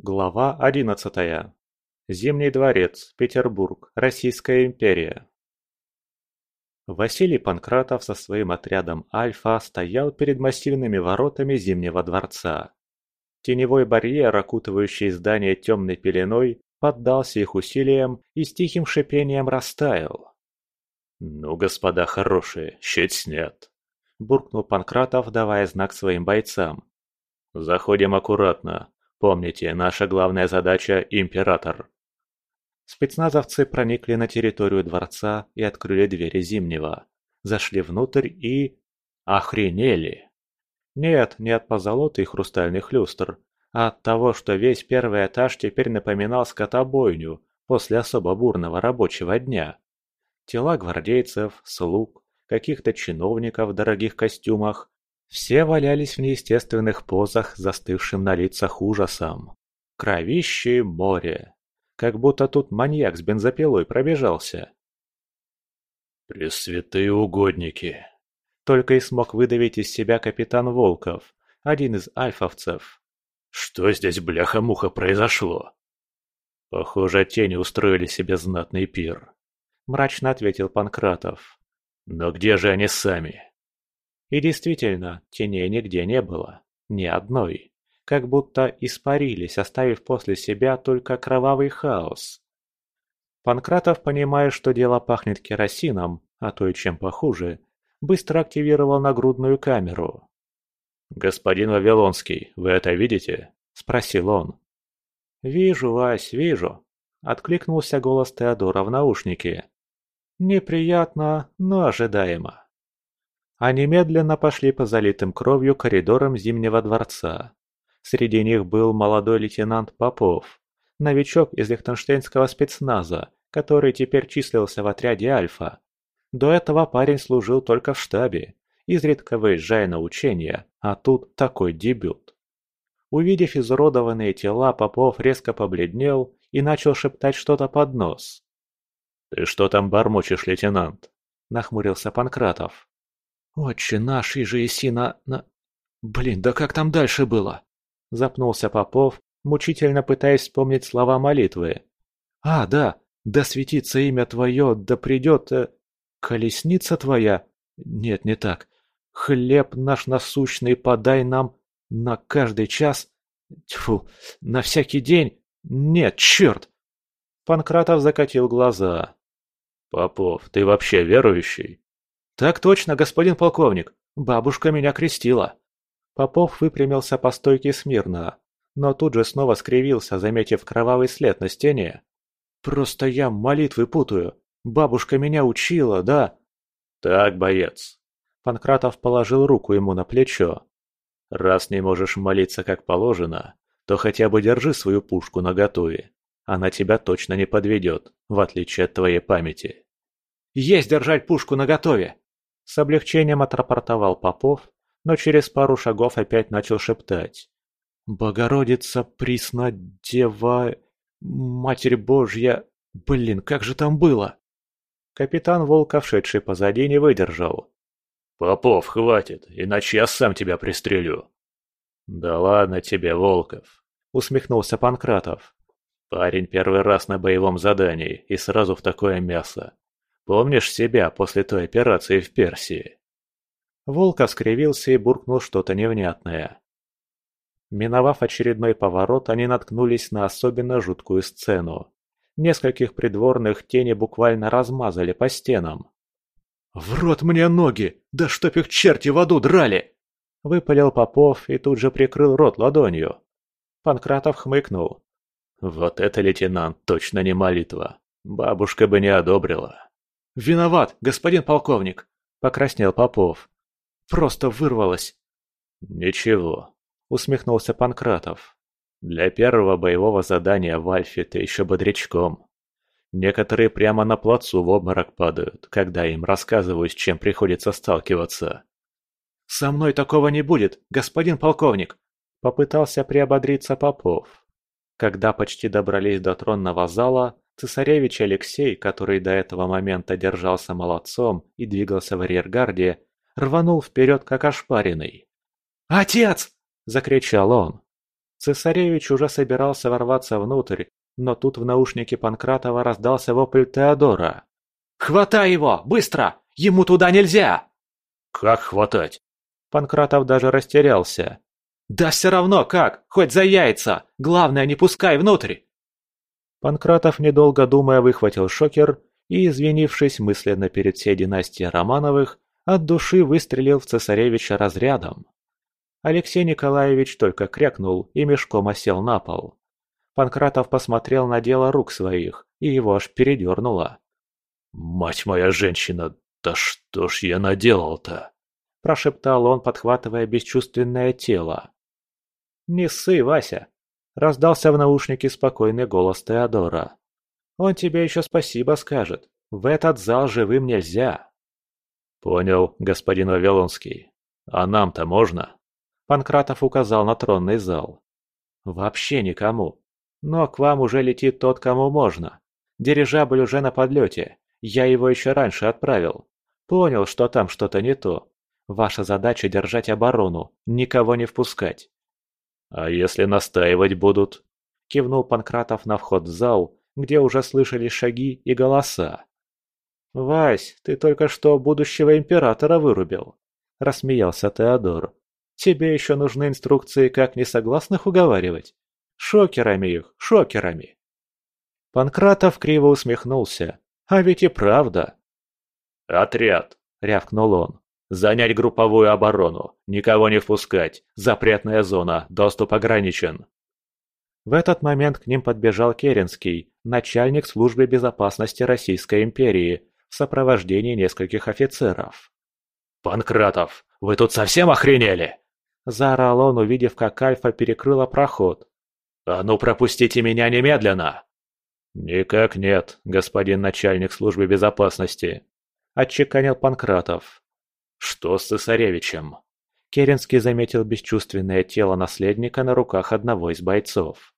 Глава одиннадцатая. Зимний дворец, Петербург, Российская империя. Василий Панкратов со своим отрядом «Альфа» стоял перед массивными воротами Зимнего дворца. Теневой барьер, окутывающий здание темной пеленой, поддался их усилиям и с тихим шипением растаял. «Ну, господа хорошие, щит снят!» – буркнул Панкратов, давая знак своим бойцам. «Заходим аккуратно, Помните, наша главная задача – император. Спецназовцы проникли на территорию дворца и открыли двери Зимнего. Зашли внутрь и... охренели. Нет, не от позолоты и хрустальных люстр, а от того, что весь первый этаж теперь напоминал скотобойню после особо бурного рабочего дня. Тела гвардейцев, слуг, каких-то чиновников в дорогих костюмах все валялись в неестественных позах, застывшим на лицах ужасом. Кровище море. Как будто тут маньяк с бензопилой пробежался. «Пресвятые угодники!» Только и смог выдавить из себя капитан Волков, один из альфовцев. «Что здесь, бляха-муха, произошло?» «Похоже, тени устроили себе знатный пир», — мрачно ответил Панкратов. «Но где же они сами?» И действительно, теней нигде не было. Ни одной. Как будто испарились, оставив после себя только кровавый хаос. Панкратов, понимая, что дело пахнет керосином, а то и чем похуже, быстро активировал нагрудную камеру. «Господин Вавилонский, вы это видите?» – спросил он. «Вижу, Вась, вижу», – откликнулся голос Теодора в наушнике. «Неприятно, но ожидаемо». Они медленно пошли по залитым кровью коридорам Зимнего дворца. Среди них был молодой лейтенант Попов, новичок из лихтенштейнского спецназа, который теперь числился в отряде «Альфа». До этого парень служил только в штабе, изредка выезжая на учения, а тут такой дебют. Увидев изуродованные тела, Попов резко побледнел и начал шептать что-то под нос. «Ты что там бормочешь, лейтенант?» – нахмурился Панкратов. «Отче наш, и же еси на... на... Блин, да как там дальше было?» Запнулся Попов, мучительно пытаясь вспомнить слова молитвы. «А, да, да светится имя твое, да придет... Э, колесница твоя? Нет, не так. Хлеб наш насущный подай нам на каждый час. Тьфу, на всякий день. Нет, черт!» Панкратов закатил глаза. «Попов, ты вообще верующий?» «Так точно, господин полковник. Бабушка меня крестила». Попов выпрямился по стойке смирно, но тут же снова скривился, заметив кровавый след на стене. «Просто я молитвы путаю. Бабушка меня учила, да?» «Так, боец». Панкратов положил руку ему на плечо. «Раз не можешь молиться как положено, то хотя бы держи свою пушку наготове. Она тебя точно не подведет, в отличие от твоей памяти». «Есть держать пушку наготове!» С облегчением отрапортовал Попов, но через пару шагов опять начал шептать. «Богородица, присна, дева, Матерь Божья... Блин, как же там было?» Капитан Волков, шедший позади, не выдержал. «Попов, хватит, иначе я сам тебя пристрелю». «Да ладно тебе, Волков», — усмехнулся Панкратов. «Парень первый раз на боевом задании и сразу в такое мясо. Помнишь себя после той операции в Персии?» Волков скривился и буркнул что-то невнятное. Миновав очередной поворот, они наткнулись на особенно жуткую сцену. Нескольких придворных тени буквально размазали по стенам. «В рот мне ноги! Да чтоб их черти в аду драли!» Выпалил Попов и тут же прикрыл рот ладонью. Панкратов хмыкнул. «Вот это, лейтенант, точно не молитва. Бабушка бы не одобрила». «Виноват, господин полковник!» – покраснел Попов. «Просто вырвалось!» «Ничего», – усмехнулся Панкратов. «Для первого боевого задания в Альфе ты еще бодрячком. Некоторые прямо на плацу в обморок падают, когда им рассказываю, с чем приходится сталкиваться». «Со мной такого не будет, господин полковник!» – попытался приободриться Попов. Когда почти добрались до тронного зала, Цесаревич Алексей, который до этого момента держался молодцом и двигался в арьергарде, рванул вперед как ошпаренный. «Отец!» – закричал он. Цесаревич уже собирался ворваться внутрь, но тут в наушнике Панкратова раздался вопль Теодора. «Хватай его! Быстро! Ему туда нельзя!» «Как хватать?» Панкратов даже растерялся. «Да все равно как! Хоть за яйца! Главное, не пускай внутрь!» Панкратов, недолго думая, выхватил шокер и, извинившись мысленно перед всей династией Романовых, от души выстрелил в цесаревича разрядом. Алексей Николаевич только крякнул и мешком осел на пол. Панкратов посмотрел на дело рук своих, и его аж передернуло. «Мать моя женщина, да что ж я наделал-то?» – прошептал он, подхватывая бесчувственное тело. «Не ссы, Вася!» – раздался в наушнике спокойный голос Теодора. «Он тебе еще спасибо скажет. В этот зал живым нельзя!» «Понял, господин Вавилонский. А нам-то можно?» Панкратов указал на тронный зал. «Вообще никому. Но к вам уже летит тот, кому можно. Дирижабль уже на подлете. Я его еще раньше отправил. Понял, что там что-то не то. Ваша задача держать оборону, никого не впускать. А если настаивать будут? Кивнул Панкратов на вход в зал, где уже слышались шаги и голоса. «Вась, ты только что будущего императора вырубил», – рассмеялся Теодор. «Тебе еще нужны инструкции, как несогласных уговаривать. Шокерами их, шокерами». Панкратов криво усмехнулся. «А ведь и правда». «Отряд!» – рявкнул он. Занять групповую оборону. Никого не впускать. Запретная зона. Доступ ограничен. В этот момент к ним подбежал Керенский, начальник службы безопасности Российской империи, в сопровождении нескольких офицеров. «Панкратов, вы тут совсем охренели?» Заорал он, увидев, как Альфа перекрыла проход. «А ну пропустите меня немедленно!» «Никак нет, господин начальник службы безопасности», – отчеканил Панкратов. «Что с цесаревичем?» Керенский заметил бесчувственное тело наследника на руках одного из бойцов.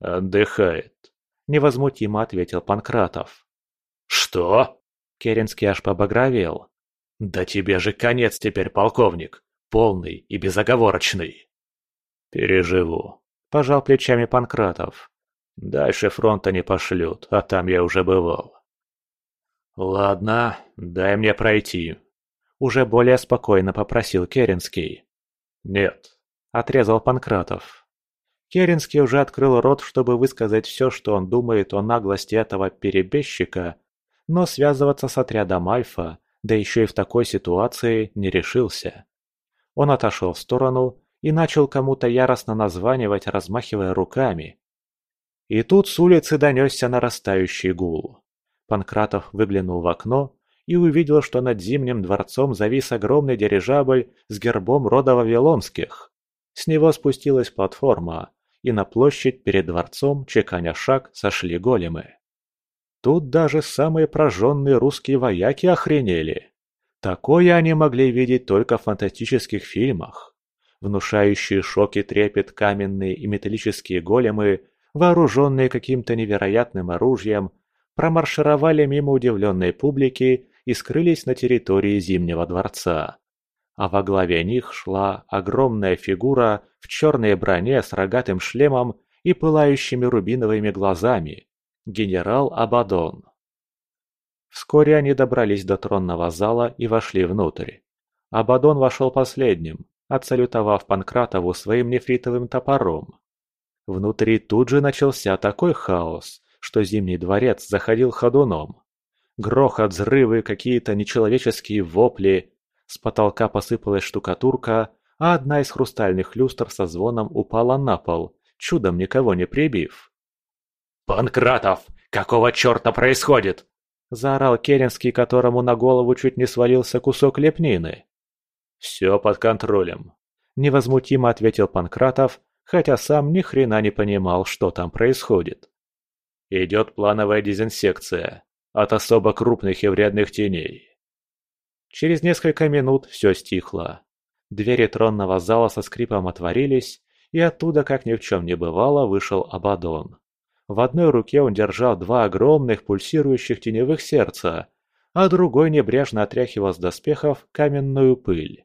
«Отдыхает», — невозмутимо ответил Панкратов. «Что?» — Керенский аж побагровел. «Да тебе же конец теперь, полковник! Полный и безоговорочный!» «Переживу», — пожал плечами Панкратов. «Дальше фронта не пошлют, а там я уже бывал». «Ладно, дай мне пройти», уже более спокойно попросил Керенский. «Нет», – отрезал Панкратов. Керенский уже открыл рот, чтобы высказать все, что он думает о наглости этого перебежчика, но связываться с отрядом Альфа, да еще и в такой ситуации, не решился. Он отошел в сторону и начал кому-то яростно названивать, размахивая руками. И тут с улицы донесся нарастающий гул. Панкратов выглянул в окно и увидел, что над Зимним дворцом завис огромный дирижабль с гербом рода Вавилонских. С него спустилась платформа, и на площадь перед дворцом, чеканя шаг, сошли големы. Тут даже самые прожженные русские вояки охренели. Такое они могли видеть только в фантастических фильмах. Внушающие шок и трепет каменные и металлические големы, вооруженные каким-то невероятным оружием, промаршировали мимо удивленной публики и скрылись на территории Зимнего дворца. А во главе них шла огромная фигура в черной броне с рогатым шлемом и пылающими рубиновыми глазами – генерал Абадон. Вскоре они добрались до тронного зала и вошли внутрь. Абадон вошел последним, отсалютовав Панкратову своим нефритовым топором. Внутри тут же начался такой хаос, что Зимний дворец заходил ходуном. Грохот, взрывы, какие-то нечеловеческие вопли. С потолка посыпалась штукатурка, а одна из хрустальных люстр со звоном упала на пол, чудом никого не прибив. «Панкратов! Какого черта происходит?» Заорал Керенский, которому на голову чуть не свалился кусок лепнины. «Все под контролем», – невозмутимо ответил Панкратов, хотя сам ни хрена не понимал, что там происходит. «Идет плановая дезинсекция от особо крупных и вредных теней. Через несколько минут все стихло. Двери тронного зала со скрипом отворились, и оттуда, как ни в чем не бывало, вышел Абадон. В одной руке он держал два огромных пульсирующих теневых сердца, а другой небрежно отряхивал с доспехов каменную пыль.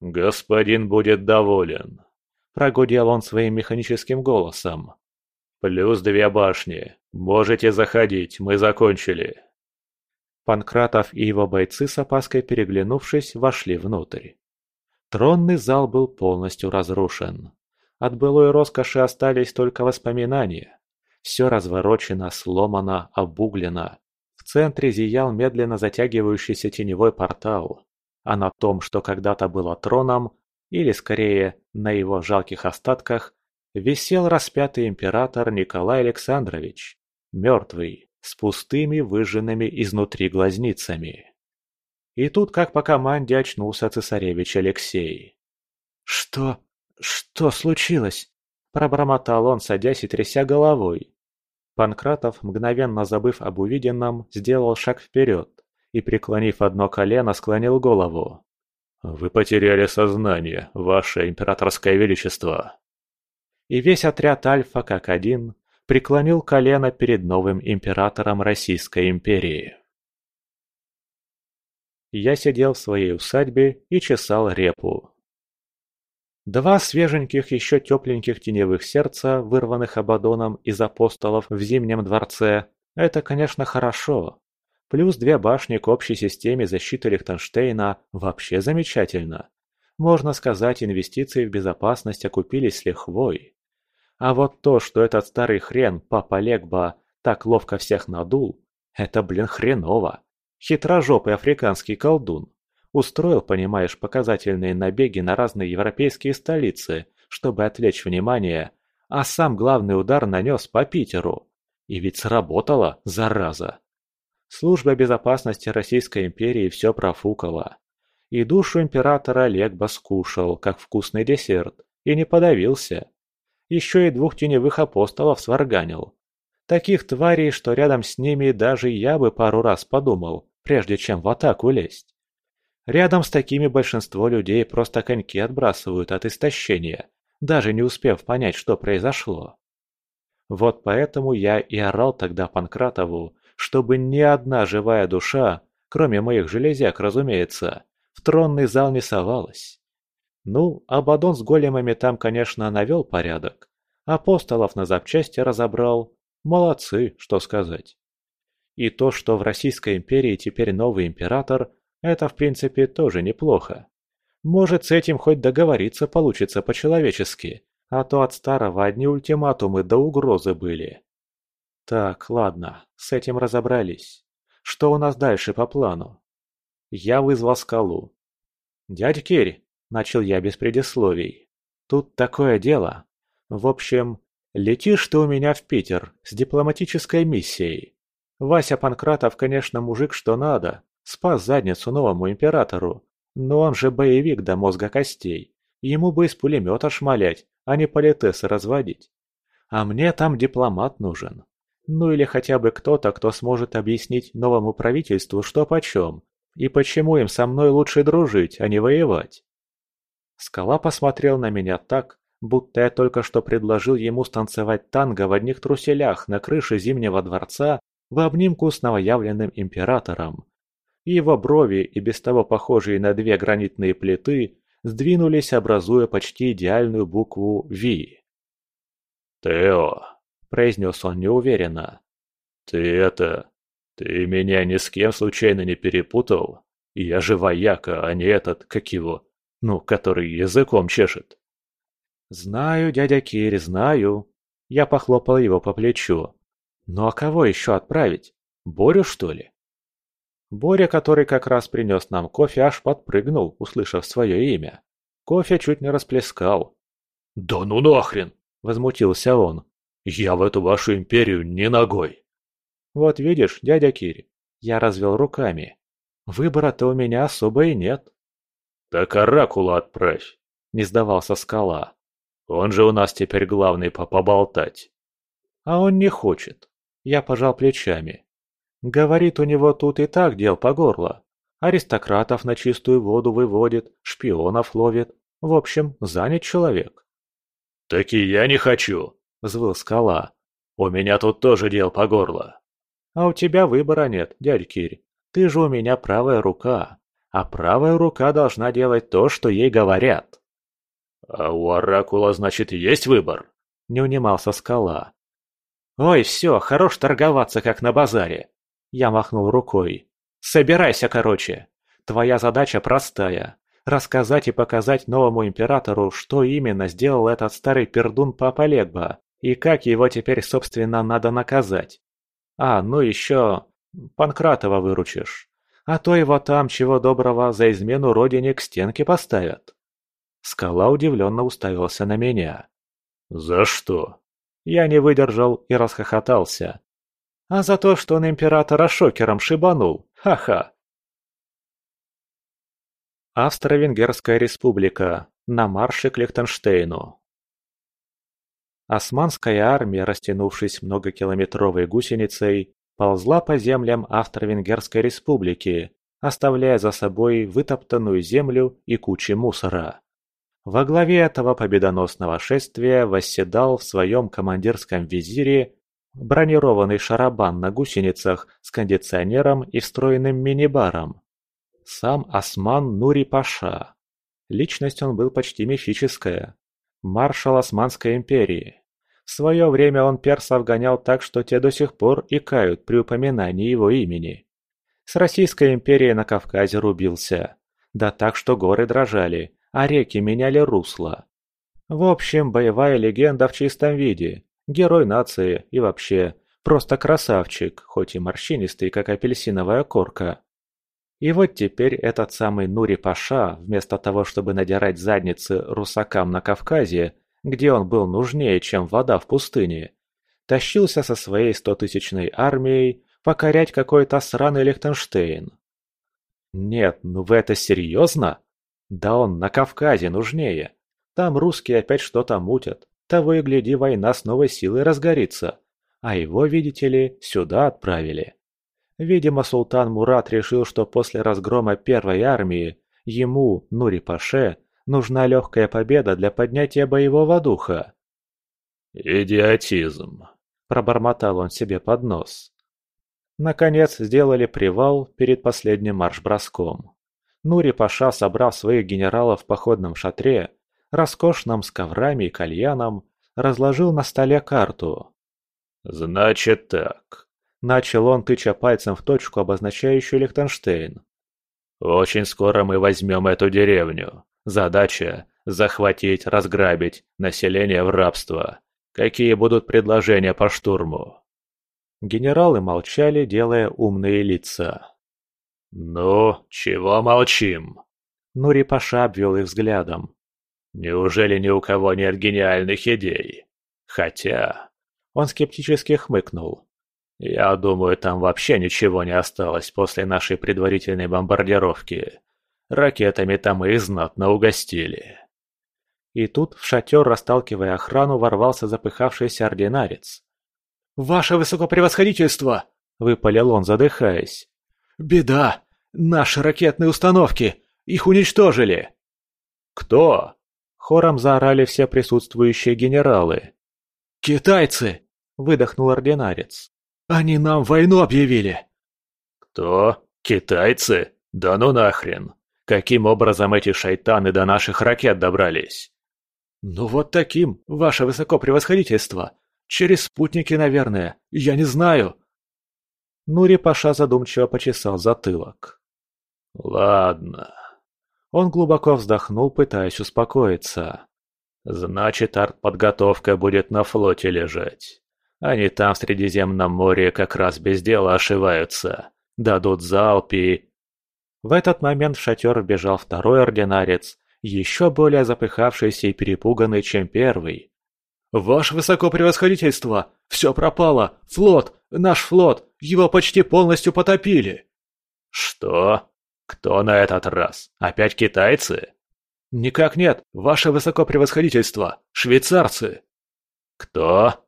«Господин будет доволен», – Прогудел он своим механическим голосом. «Плюс две башни. Можете заходить, мы закончили». Панкратов и его бойцы с опаской переглянувшись, вошли внутрь. Тронный зал был полностью разрушен. От былой роскоши остались только воспоминания. Все разворочено, сломано, обуглено. В центре зиял медленно затягивающийся теневой портал. А на том, что когда-то было троном, или скорее на его жалких остатках, висел распятый император Николай Александрович, мертвый, с пустыми выжженными изнутри глазницами. И тут, как по команде, очнулся цесаревич Алексей. «Что? Что случилось?» – пробормотал он, садясь и тряся головой. Панкратов, мгновенно забыв об увиденном, сделал шаг вперед и, преклонив одно колено, склонил голову. «Вы потеряли сознание, ваше императорское величество!» И весь отряд Альфа, как один, преклонил колено перед новым императором Российской империи. Я сидел в своей усадьбе и чесал репу. Два свеженьких, еще тепленьких теневых сердца, вырванных Абадоном из апостолов в Зимнем дворце, это, конечно, хорошо. Плюс две башни к общей системе защиты Лихтенштейна вообще замечательно. Можно сказать, инвестиции в безопасность окупились с лихвой. А вот то, что этот старый хрен, папа Легба, так ловко всех надул, это, блин, хреново. Хитрожопый африканский колдун. Устроил, понимаешь, показательные набеги на разные европейские столицы, чтобы отвлечь внимание, а сам главный удар нанес по Питеру. И ведь сработало, зараза. Служба безопасности Российской империи все профукала. И душу императора Легба скушал, как вкусный десерт, и не подавился. Еще и двух теневых апостолов сварганил. Таких тварей, что рядом с ними даже я бы пару раз подумал, прежде чем в атаку лезть. Рядом с такими большинство людей просто коньки отбрасывают от истощения, даже не успев понять, что произошло. Вот поэтому я и орал тогда Панкратову, чтобы ни одна живая душа, кроме моих железяк, разумеется, в тронный зал не совалась. Ну, Абадон с големами там, конечно, навел порядок. Апостолов на запчасти разобрал. Молодцы, что сказать. И то, что в Российской империи теперь новый император, это в принципе тоже неплохо. Может, с этим хоть договориться получится по-человечески, а то от старого одни ультиматумы до угрозы были. Так, ладно, с этим разобрались. Что у нас дальше по плану? Я вызвал скалу. «Дядь Керри», — начал я без предисловий, — «тут такое дело. В общем, летишь ты у меня в Питер с дипломатической миссией. Вася Панкратов, конечно, мужик что надо, Спас задницу новому императору. Но он же боевик до мозга костей. Ему бы из пулемета шмалять, а не политесы разводить. А мне там дипломат нужен. Ну или хотя бы кто-то, кто сможет объяснить новому правительству, что почем, и почему им со мной лучше дружить, а не воевать. Скала посмотрел на меня так, будто я только что предложил ему станцевать танго в одних труселях на крыше Зимнего дворца в обнимку с новоявленным императором, и его брови, и без того похожие на две гранитные плиты, сдвинулись, образуя почти идеальную букву «Ви». «Тео», — произнес он неуверенно, — «ты это... ты меня ни с кем случайно не перепутал? Я же вояка, а не этот, как его, ну, который языком чешет». «Знаю, дядя Кири, знаю». Я похлопал его по плечу. «Ну а кого еще отправить? Борю, что ли?» Боря, который как раз принес нам кофе, аж подпрыгнул, услышав свое имя. Кофе чуть не расплескал. «Да ну нахрен!» – возмутился он. «Я в эту вашу империю не ногой!» «Вот видишь, дядя Кири, я развел руками. Выбора-то у меня особо и нет». «Так Оракула отправь!» – не сдавался скала. «Он же у нас теперь главный по поболтать». «А он не хочет». Я пожал плечами. Говорит, у него тут и так дел по горло. Аристократов на чистую воду выводит, шпионов ловит. В общем, занят человек. «Так и я не хочу», — взвыл скала. «У меня тут тоже дел по горло». «А у тебя выбора нет, дядь Кирь. Ты же у меня правая рука. А правая рука должна делать то, что ей говорят». «А у Оракула, значит, есть выбор?» – не унимался скала. «Ой, все, хорош торговаться, как на базаре!» Я махнул рукой. «Собирайся, короче. Твоя задача простая. Рассказать и показать новому императору, что именно сделал этот старый пердун Папа Легба, и как его теперь, собственно, надо наказать. А, ну еще... Панкратова выручишь. А то его там, чего доброго, за измену родине к стенке поставят». Скала удивленно уставился на меня. «За что?» Я не выдержал и расхохотался. «А за то, что он императора шокером шибанул! Ха-ха!» Австро-Венгерская республика. На марше к Лихтенштейну. Османская армия, растянувшись многокилометровой гусеницей, ползла по землям Австро-Венгерской республики, оставляя за собой вытоптанную землю и кучи мусора. Во главе этого победоносного шествия восседал в своем командирском визире бронированный шарабан на гусеницах с кондиционером и встроенным мини-баром. Сам Осман Нури Паша. Личность он был почти мифическая. Маршал Османской империи. В свое время он персов гонял так, что те до сих пор икают при упоминании его имени. С Российской империей на Кавказе рубился. Да так, что горы дрожали, а реки меняли русло. В общем, боевая легенда в чистом виде, герой нации и вообще, просто красавчик, хоть и морщинистый, как апельсиновая корка. И вот теперь этот самый Нури Паша, вместо того, чтобы надирать задницы русакам на Кавказе, где он был нужнее, чем вода в пустыне, тащился со своей стотысячной армией покорять какой-то сраный Лихтенштейн. Нет, ну вы это серьезно? Да он на Кавказе нужнее. Там русские опять что-то мутят. Того и гляди, война с новой силой разгорится. А его, видите ли, сюда отправили. Видимо, султан Мурат решил, что после разгрома первой армии ему, Нури-Паше, нужна легкая победа для поднятия боевого духа. «Идиотизм», – пробормотал он себе под нос. Наконец сделали привал перед последним марш-броском. Нури-паша собрав своих генералов в походном шатре, роскошном с коврами и кальяном, разложил на столе карту. «Значит так», — начал он, тыча пальцем в точку, обозначающую Лихтенштейн. «Очень скоро мы возьмем эту деревню. Задача — захватить, разграбить, население в рабство. Какие будут предложения по штурму?» Генералы молчали, делая умные лица. «Ну, чего молчим?» Нури-паша обвел их взглядом. «Неужели ни у кого нет гениальных идей? Хотя...» Он скептически хмыкнул. «Я думаю, там вообще ничего не осталось после нашей предварительной бомбардировки. Ракетами там и знатно угостили». И тут в шатер, расталкивая охрану, ворвался запыхавшийся ординарец. «Ваше высокопревосходительство!» – выпалил он, задыхаясь. «Беда! Наши ракетные установки! Их уничтожили!» «Кто?» — хором заорали все присутствующие генералы. «Китайцы!» — выдохнул ординарец. «Они нам войну объявили!» «Кто? Китайцы? Да ну нахрен! Каким образом эти шайтаны до наших ракет добрались?» «Ну вот таким, ваше высокопревосходительство! Через спутники, наверное, я не знаю!» Нури-паша задумчиво почесал затылок. «Ладно». Он глубоко вздохнул, пытаясь успокоиться. «Значит, артподготовка будет на флоте лежать. Они там в Средиземном море как раз без дела ошиваются. Дадут залп и...» В этот момент в шатер вбежал второй ординарец, еще более запыхавшийся и перепуганный, чем первый. «Ваше высокопревосходительство! Все пропало! Флот! Наш флот! Его почти полностью потопили!» «Что? Кто на этот раз? Опять китайцы?» «Никак нет, ваше высокопревосходительство! Швейцарцы!» «Кто?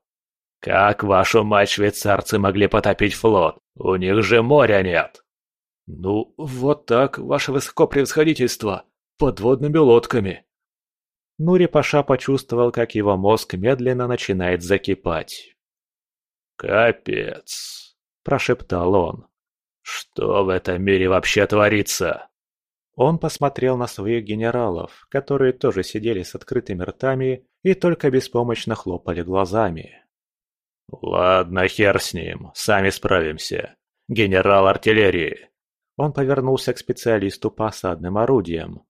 Как, вашу мать, швейцарцы могли потопить флот? У них же моря нет!» «Ну, вот так, ваше высокопревосходительство! Подводными лодками!» Нури-паша почувствовал, как его мозг медленно начинает закипать. «Капец!» – прошептал он. «Что в этом мире вообще творится?» Он посмотрел на своих генералов, которые тоже сидели с открытыми ртами и только беспомощно хлопали глазами. «Ладно, хер с ним, сами справимся. Генерал артиллерии!» Он повернулся к специалисту по осадным орудиям.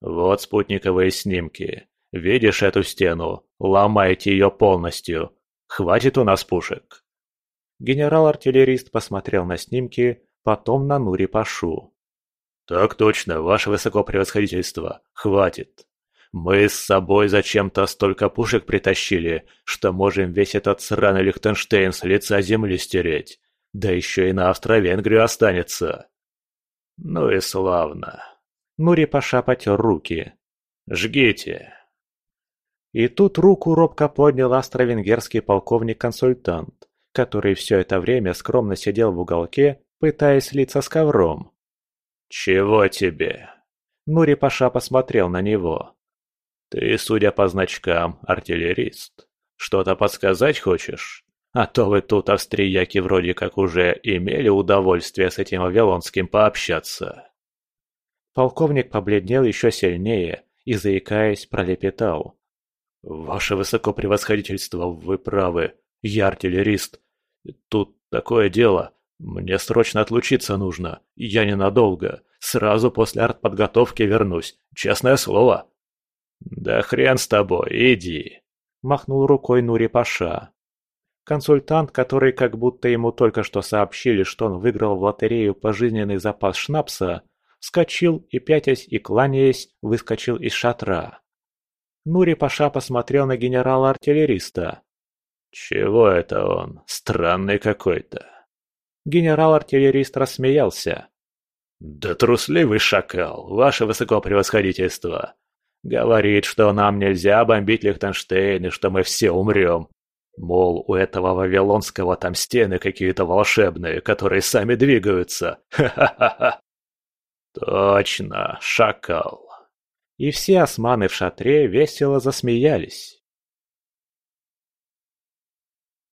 «Вот спутниковые снимки. Видишь эту стену? Ломайте ее полностью. Хватит у нас пушек!» Генерал-артиллерист посмотрел на снимки, потом на Нури Пашу. «Так точно, ваше высокопревосходительство, хватит. Мы с собой зачем-то столько пушек притащили, что можем весь этот сраный Лихтенштейн с лица земли стереть. Да еще и на Австро-Венгрию останется». «Ну и славно». Нури Паша потер руки. «Жгите». И тут руку робко поднял австро-венгерский полковник-консультант который все это время скромно сидел в уголке, пытаясь слиться с ковром. «Чего тебе?» Нури Паша посмотрел на него. «Ты, судя по значкам, артиллерист. Что-то подсказать хочешь? А то вы тут, австрияки, вроде как уже имели удовольствие с этим Вавилонским пообщаться». Полковник побледнел еще сильнее и, заикаясь, пролепетал. «Ваше высокопревосходительство, вы правы. Я артиллерист. Тут такое дело. Мне срочно отлучиться нужно. Я ненадолго. Сразу после артподготовки вернусь. Честное слово. Да хрен с тобой, иди. Махнул рукой Нури Паша. Консультант, который как будто ему только что сообщили, что он выиграл в лотерею пожизненный запас шнапса, вскочил и, пятясь и кланяясь, выскочил из шатра. Нури Паша посмотрел на генерала-артиллериста. «Чего это он? Странный какой-то». Генерал-артиллерист рассмеялся. «Да трусливый шакал, ваше высокопревосходительство. Говорит, что нам нельзя бомбить Лихтенштейн и что мы все умрем. Мол, у этого вавилонского там стены какие-то волшебные, которые сами двигаются. Ха-ха-ха!» «Точно, шакал!» И все османы в шатре весело засмеялись.